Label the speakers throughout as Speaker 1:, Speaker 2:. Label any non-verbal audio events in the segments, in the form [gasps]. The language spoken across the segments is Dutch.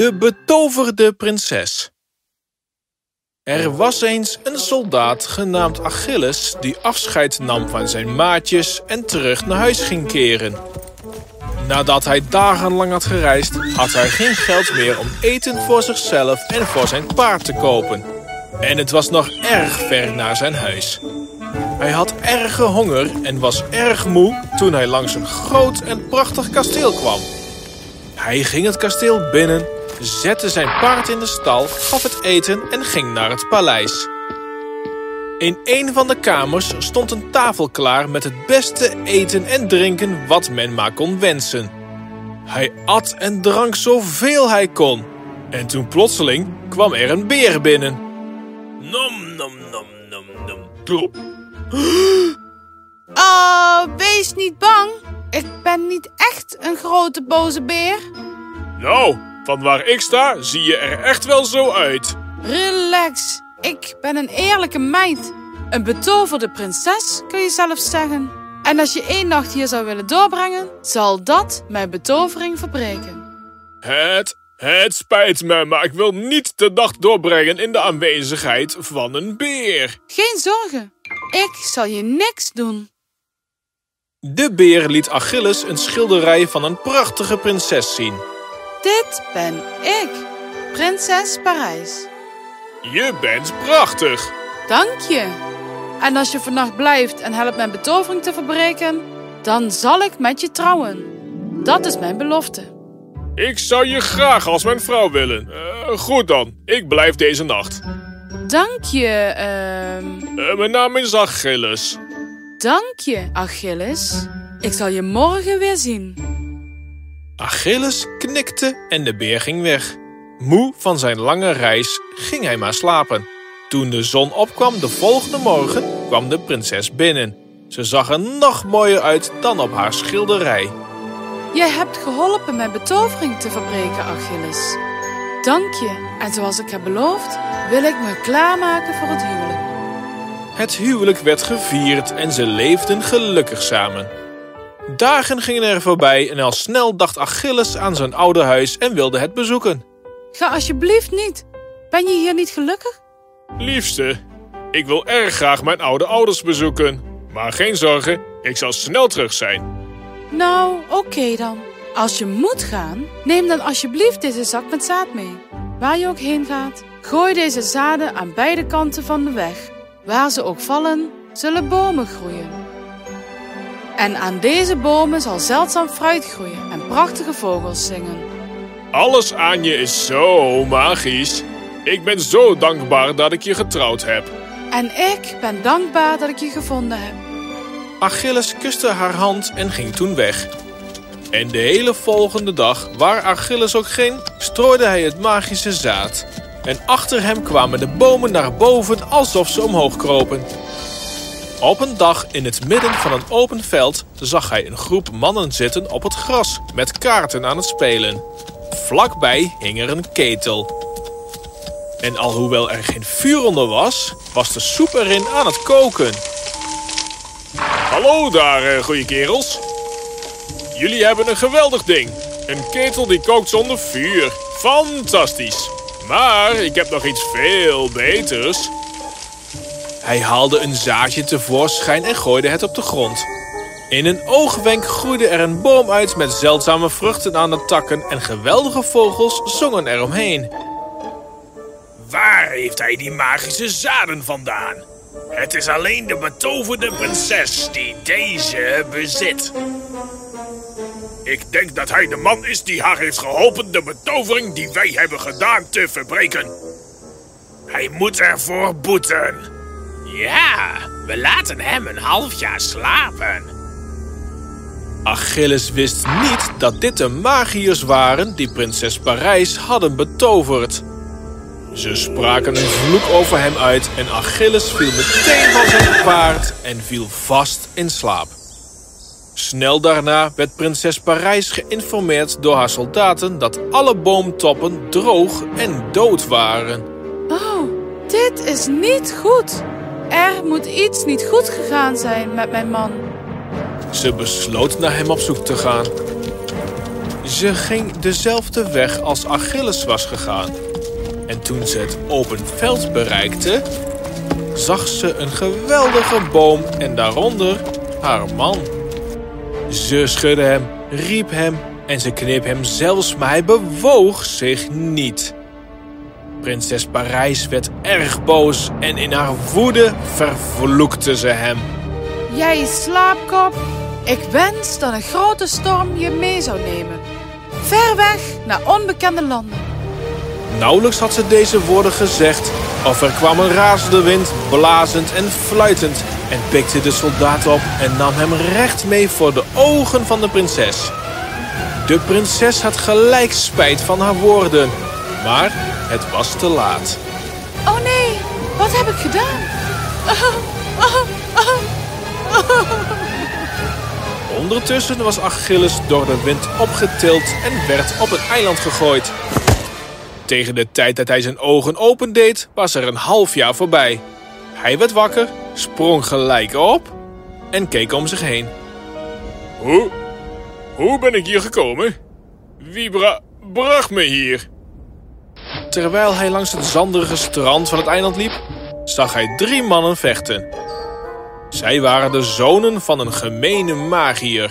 Speaker 1: De betoverde prinses. Er was eens een soldaat genaamd Achilles die afscheid nam van zijn maatjes en terug naar huis ging keren. Nadat hij dagenlang had gereisd, had hij geen geld meer om eten voor zichzelf en voor zijn paard te kopen. En het was nog erg ver naar zijn huis. Hij had erge honger en was erg moe toen hij langs een groot en prachtig kasteel kwam. Hij ging het kasteel binnen, zette zijn paard in de stal, gaf het eten en ging naar het paleis. In een van de kamers stond een tafel klaar met het beste eten en drinken wat men maar kon wensen. Hij at en drank zoveel hij kon. En toen plotseling kwam er een beer binnen. Nom nom nom nom nom. Plop. [gasps]
Speaker 2: Oh, wees niet bang. Ik ben niet echt een grote boze beer.
Speaker 1: Nou, van waar ik sta zie je er echt wel zo uit.
Speaker 2: Relax. Ik ben een eerlijke meid. Een betoverde prinses, kun je zelf zeggen. En als je één nacht hier zou willen doorbrengen, zal dat mijn betovering verbreken.
Speaker 1: Het, het spijt me, maar ik wil niet de nacht doorbrengen in de aanwezigheid van een beer.
Speaker 2: Geen zorgen. Ik zal je niks doen.
Speaker 1: De beer liet Achilles een schilderij van een prachtige prinses zien.
Speaker 2: Dit ben ik, prinses Parijs.
Speaker 1: Je bent prachtig.
Speaker 2: Dank je. En als je vannacht blijft en helpt mijn betovering te verbreken, dan zal ik met je trouwen. Dat is mijn belofte.
Speaker 1: Ik zou je graag als mijn vrouw willen. Eh, goed dan, ik blijf deze nacht.
Speaker 2: Dank je, ehm...
Speaker 1: Eh, mijn naam is Achilles.
Speaker 2: Dank je, Achilles. Ik zal je morgen weer zien.
Speaker 1: Achilles knikte en de beer ging weg. Moe van zijn lange reis ging hij maar slapen. Toen de zon opkwam de volgende morgen kwam de prinses binnen. Ze zag er nog mooier uit dan op haar schilderij.
Speaker 2: Jij hebt geholpen mijn betovering te verbreken, Achilles. Dank je. En zoals ik heb beloofd, wil ik me klaarmaken voor het huwelijk.
Speaker 1: Het huwelijk werd gevierd en ze leefden gelukkig samen. Dagen gingen er voorbij en al snel dacht Achilles aan zijn oude huis en wilde het bezoeken.
Speaker 2: Ga alsjeblieft niet. Ben je hier niet gelukkig?
Speaker 1: Liefste, ik wil erg graag mijn oude ouders bezoeken. Maar geen zorgen, ik zal snel terug zijn.
Speaker 2: Nou, oké dan. Als je moet gaan, neem dan alsjeblieft deze zak met zaad mee. Waar je ook heen gaat, gooi deze zaden aan beide kanten van de weg. Waar ze ook vallen, zullen bomen groeien. En aan deze bomen zal zeldzaam fruit groeien en prachtige vogels zingen.
Speaker 1: Alles aan je is zo magisch. Ik ben zo dankbaar dat ik je getrouwd heb.
Speaker 2: En ik ben dankbaar dat ik je gevonden heb.
Speaker 1: Achilles kuste haar hand en ging toen weg. En de hele volgende dag, waar Achilles ook ging, strooide hij het magische zaad. En achter hem kwamen de bomen naar boven alsof ze omhoog kropen. Op een dag in het midden van een open veld zag hij een groep mannen zitten op het gras met kaarten aan het spelen. Vlakbij hing er een ketel. En alhoewel er geen vuur onder was, was de soep erin aan het koken. Hallo daar, eh, goeie kerels. Jullie hebben een geweldig ding. Een ketel die kookt zonder vuur. Fantastisch. Maar ik heb nog iets veel beters. Hij haalde een zaadje tevoorschijn en gooide het op de grond. In een oogwenk groeide er een boom uit met zeldzame vruchten aan de takken en geweldige vogels zongen eromheen.
Speaker 3: Waar heeft hij die magische zaden vandaan? Het is alleen de betoverde prinses die deze bezit. Ik denk dat hij de man is die haar heeft geholpen de betovering die wij hebben gedaan te verbreken. Hij moet ervoor boeten. Ja, we laten hem een half jaar slapen.
Speaker 1: Achilles wist niet dat dit de magiërs waren die prinses Parijs hadden betoverd. Ze spraken een vloek over hem uit en Achilles viel meteen van zijn paard en viel vast in slaap. Snel daarna werd prinses Parijs geïnformeerd door haar soldaten dat alle boomtoppen droog en dood waren.
Speaker 2: Oh, dit is niet goed. Er moet iets niet goed gegaan zijn met mijn man.
Speaker 1: Ze besloot naar hem op zoek te gaan. Ze ging dezelfde weg als Achilles was gegaan. En toen ze het open veld bereikte, zag ze een geweldige boom en daaronder haar man. Ze schudde hem, riep hem en ze kneep hem zelfs, maar hij bewoog zich niet. Prinses Parijs werd erg boos en in haar woede vervloekte ze hem.
Speaker 2: Jij slaapkop, ik wens dat een grote storm je mee zou nemen. Ver weg naar onbekende landen.
Speaker 1: Nauwelijks had ze deze woorden gezegd, of er kwam een razende wind, blazend en fluitend, en pikte de soldaat op en nam hem recht mee voor de ogen van de prinses. De prinses had gelijk spijt van haar woorden, maar het was te laat.
Speaker 2: Oh nee, wat heb ik gedaan?
Speaker 1: Ondertussen was Achilles door de wind opgetild en werd op het eiland gegooid. Tegen de tijd dat hij zijn ogen opendeed, was er een half jaar voorbij. Hij werd wakker, sprong gelijk op en keek om zich heen.
Speaker 3: Hoe? Hoe ben ik hier gekomen? Wie bra bracht me hier?
Speaker 1: Terwijl hij langs het zanderige strand van het eiland liep, zag hij drie mannen vechten. Zij waren de zonen van een gemene magier.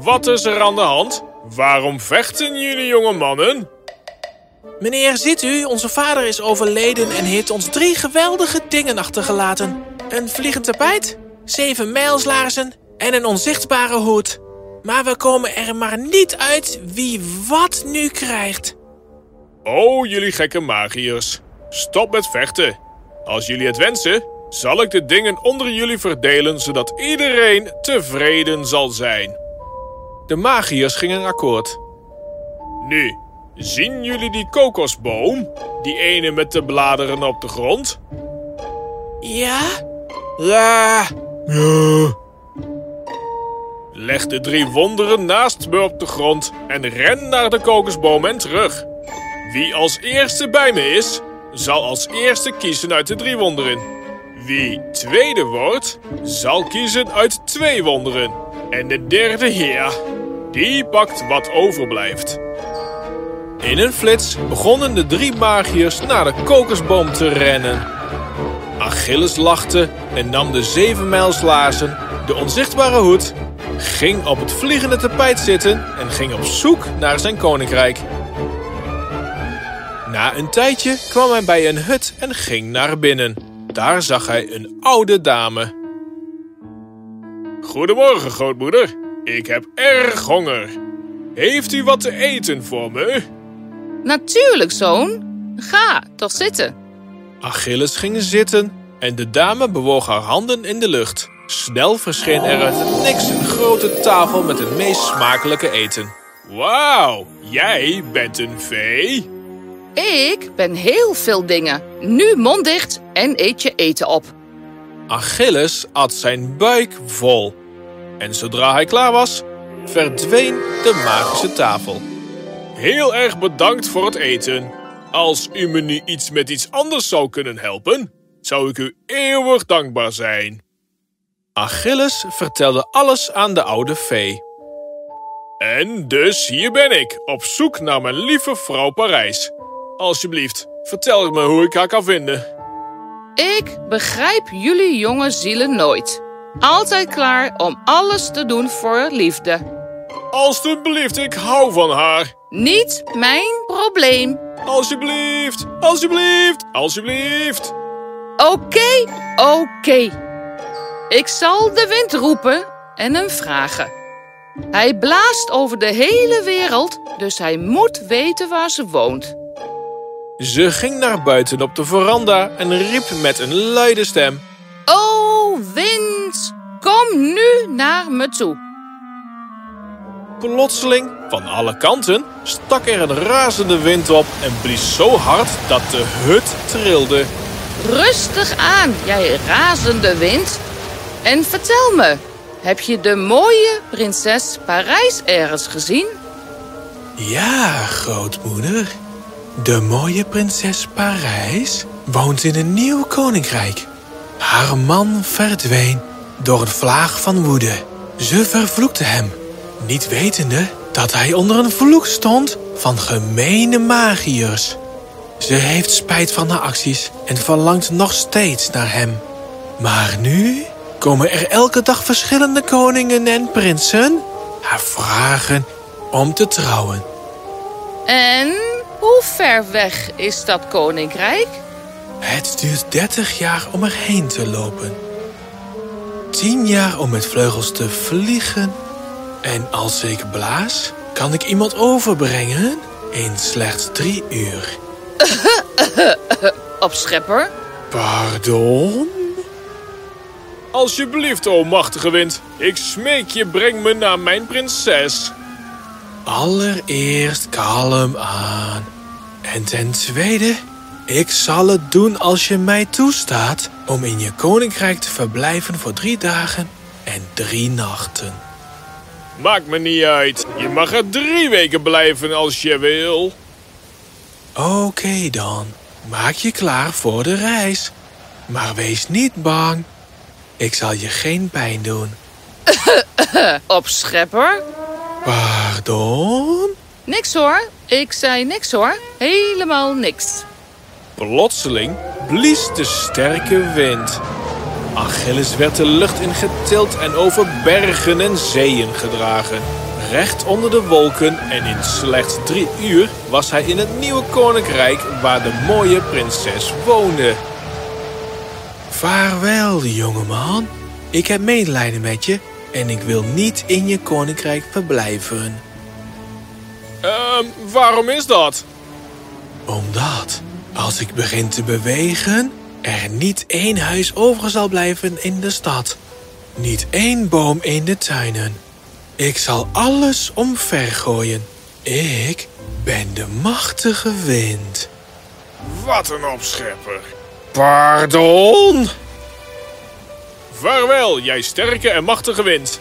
Speaker 3: Wat is er aan de hand? Waarom vechten jullie jonge mannen?
Speaker 4: Meneer, ziet u, onze vader is overleden en heeft ons drie geweldige dingen achtergelaten. Een vliegend tapijt, zeven mijlslaarzen en een onzichtbare hoed. Maar we komen er maar niet uit wie wat nu krijgt.
Speaker 3: Oh, jullie gekke magiërs. Stop met vechten. Als jullie het wensen, zal ik de dingen onder jullie verdelen, zodat iedereen tevreden zal zijn.
Speaker 1: De magiërs gingen akkoord.
Speaker 3: Nu, zien jullie die kokosboom? Die ene met de bladeren op de grond?
Speaker 4: Ja?
Speaker 3: Ja. Leg de drie wonderen naast me op de grond en ren naar de kokosboom en terug. Wie als eerste bij me is, zal als eerste kiezen uit de drie wonderen. Wie tweede wordt, zal kiezen uit twee wonderen. En de derde heer, die pakt wat overblijft.
Speaker 1: In een flits begonnen de drie magiërs naar de kokosboom te rennen. Achilles lachte en nam de zevenmijlslaarzen, de onzichtbare hoed, ging op het vliegende tapijt zitten en ging op zoek naar zijn koninkrijk. Na een tijdje kwam hij bij een hut en ging naar binnen. Daar zag hij een oude dame.
Speaker 3: Goedemorgen, grootmoeder. Ik heb erg honger. Heeft u wat te eten voor me?
Speaker 5: Natuurlijk, zoon. Ga, toch zitten.
Speaker 1: Achilles ging zitten en de dame bewoog haar handen in de lucht. Snel verscheen er uit het niks een grote tafel met het meest smakelijke eten.
Speaker 3: Wauw, jij bent een vee?
Speaker 5: Ik ben heel veel dingen. Nu mond dicht en eet je eten op.
Speaker 1: Achilles at zijn buik vol. En zodra hij klaar was, verdween de magische tafel.
Speaker 3: Heel erg bedankt voor het eten. Als u me nu iets met iets anders zou kunnen helpen, zou ik u eeuwig dankbaar zijn.
Speaker 1: Achilles vertelde alles aan de oude vee.
Speaker 3: En dus hier ben ik, op zoek naar mijn lieve vrouw Parijs. Alsjeblieft, vertel me hoe ik haar kan vinden.
Speaker 5: Ik begrijp jullie jonge zielen nooit. Altijd klaar om alles te doen voor liefde.
Speaker 3: Alsjeblieft, ik hou van haar.
Speaker 5: Niet mijn probleem.
Speaker 3: Alsjeblieft, alsjeblieft, alsjeblieft.
Speaker 5: Oké, oké. Ik zal de wind roepen en hem vragen. Hij blaast over de hele wereld, dus hij moet weten waar ze woont.
Speaker 1: Ze ging naar buiten op de veranda en riep met een luide stem.
Speaker 5: O wind, kom nu naar me toe.
Speaker 1: Plotseling, van alle kanten, stak er een razende wind op en blies zo hard dat de hut trilde.
Speaker 5: Rustig aan, jij razende wind. En vertel me, heb je de mooie prinses Parijs ergens gezien?
Speaker 4: Ja, grootmoeder. De mooie prinses Parijs woont in een nieuw koninkrijk. Haar man verdween door een vlaag van woede. Ze vervloekte hem, niet wetende
Speaker 1: dat hij onder een vloek stond van gemene magiërs. Ze heeft spijt van haar acties en verlangt nog steeds naar hem. Maar nu komen er elke dag verschillende koningen en prinsen haar vragen om te trouwen.
Speaker 5: En hoe ver weg is dat koninkrijk?
Speaker 1: Het duurt 30 jaar om erheen te lopen. 10 jaar om met vleugels te vliegen. En als ik blaas, kan ik iemand overbrengen in slechts drie uur. [laughs]
Speaker 5: Opschepper?
Speaker 1: Pardon?
Speaker 3: Alsjeblieft, o machtige wind. Ik smeek je, breng me naar mijn prinses.
Speaker 1: Allereerst kalm aan. En ten tweede, ik zal het doen als je mij toestaat om in je koninkrijk te verblijven voor drie dagen en drie nachten.
Speaker 3: Maakt me niet uit. Je mag er drie weken blijven als je wil.
Speaker 1: Oké dan, maak je klaar voor de reis. Maar wees niet bang. Ik zal je geen pijn doen. [laughs]
Speaker 5: Opschepper?
Speaker 1: Pardon?
Speaker 5: Niks hoor. Ik zei niks hoor. Helemaal niks.
Speaker 1: Plotseling blies de sterke wind. Achilles werd de lucht in getild en over bergen en zeeën gedragen. Recht onder de wolken en in slechts drie uur was hij in het nieuwe koninkrijk waar de mooie prinses woonde. Vaarwel, jongeman. Ik heb medelijden met je en ik wil niet in je koninkrijk verblijven.
Speaker 3: Ehm, waarom is dat?
Speaker 1: Omdat, als ik begin te bewegen, er niet één huis over zal blijven in de stad. Niet één boom in de tuinen. Ik zal alles omvergooien. Ik ben de machtige wind.
Speaker 3: Wat een opschepper.
Speaker 1: Pardon?
Speaker 3: Vaarwel, jij sterke en machtige wind.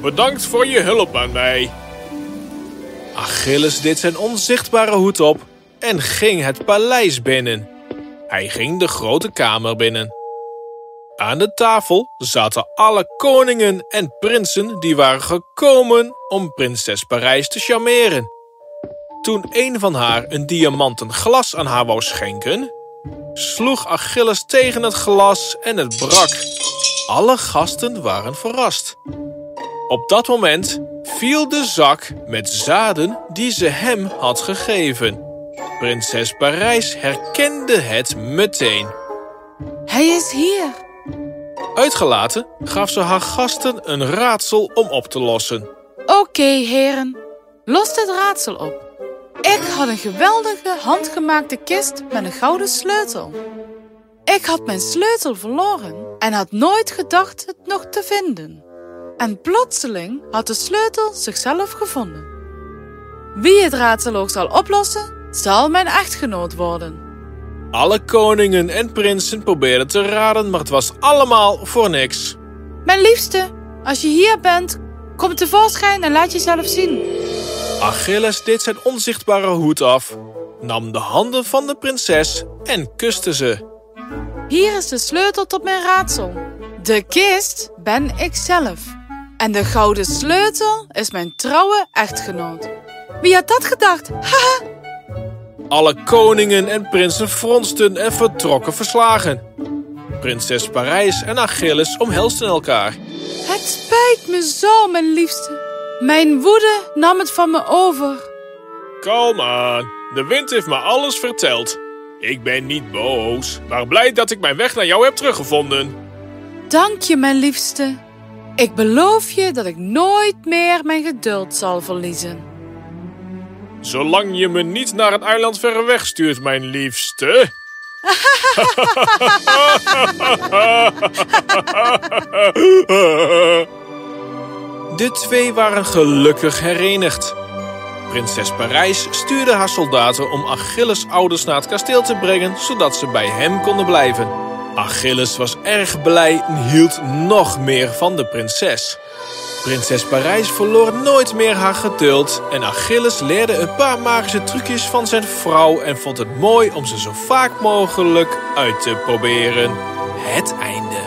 Speaker 3: Bedankt voor je hulp aan mij.
Speaker 1: Achilles deed zijn onzichtbare hoed op en ging het paleis binnen. Hij ging de grote kamer binnen. Aan de tafel zaten alle koningen en prinsen die waren gekomen om prinses Parijs te charmeren. Toen een van haar een diamanten glas aan haar wou schenken, sloeg Achilles tegen het glas en het brak. Alle gasten waren verrast. Op dat moment viel de zak met zaden die ze hem had gegeven. Prinses Parijs herkende het meteen.
Speaker 2: Hij is hier.
Speaker 1: Uitgelaten gaf ze haar gasten een raadsel om op te lossen.
Speaker 2: Oké, heren. Los dit raadsel op. Ik had een geweldige handgemaakte kist met een gouden sleutel. Ik had mijn sleutel verloren en had nooit gedacht het nog te vinden. En plotseling had de sleutel zichzelf gevonden. Wie het raadsel ook zal oplossen, zal mijn echtgenoot worden.
Speaker 1: Alle koningen en prinsen probeerden te raden, maar het was allemaal voor niks.
Speaker 2: Mijn liefste, als je hier bent, kom tevoorschijn en laat jezelf zien.
Speaker 1: Achilles deed zijn onzichtbare hoed af, nam de handen van de prinses en kuste ze.
Speaker 2: Hier is de sleutel tot mijn raadsel. De kist ben ik zelf. En de gouden sleutel is mijn trouwe echtgenoot. Wie had dat gedacht? Haha!
Speaker 1: Alle koningen en prinsen fronsten en vertrokken verslagen. Prinses Parijs en Achilles omhelsten elkaar.
Speaker 2: Het spijt me zo, mijn liefste. Mijn woede nam het van me over.
Speaker 3: Kalm aan. De wind heeft me alles verteld. Ik ben niet boos, maar blij dat ik mijn weg naar jou heb teruggevonden.
Speaker 2: Dank je, mijn liefste. Ik beloof je dat ik nooit meer mijn geduld zal verliezen.
Speaker 3: Zolang je me niet naar het eiland verre weg stuurt, mijn liefste. [laughs]
Speaker 1: De twee waren gelukkig herenigd. Prinses Parijs stuurde haar soldaten om Achilles' ouders naar het kasteel te brengen, zodat ze bij hem konden blijven. Achilles was erg blij en hield nog meer van de prinses. Prinses Parijs verloor nooit meer haar geduld en Achilles leerde een paar magische trucjes van zijn vrouw en vond het mooi om ze zo vaak mogelijk uit te proberen. Het einde.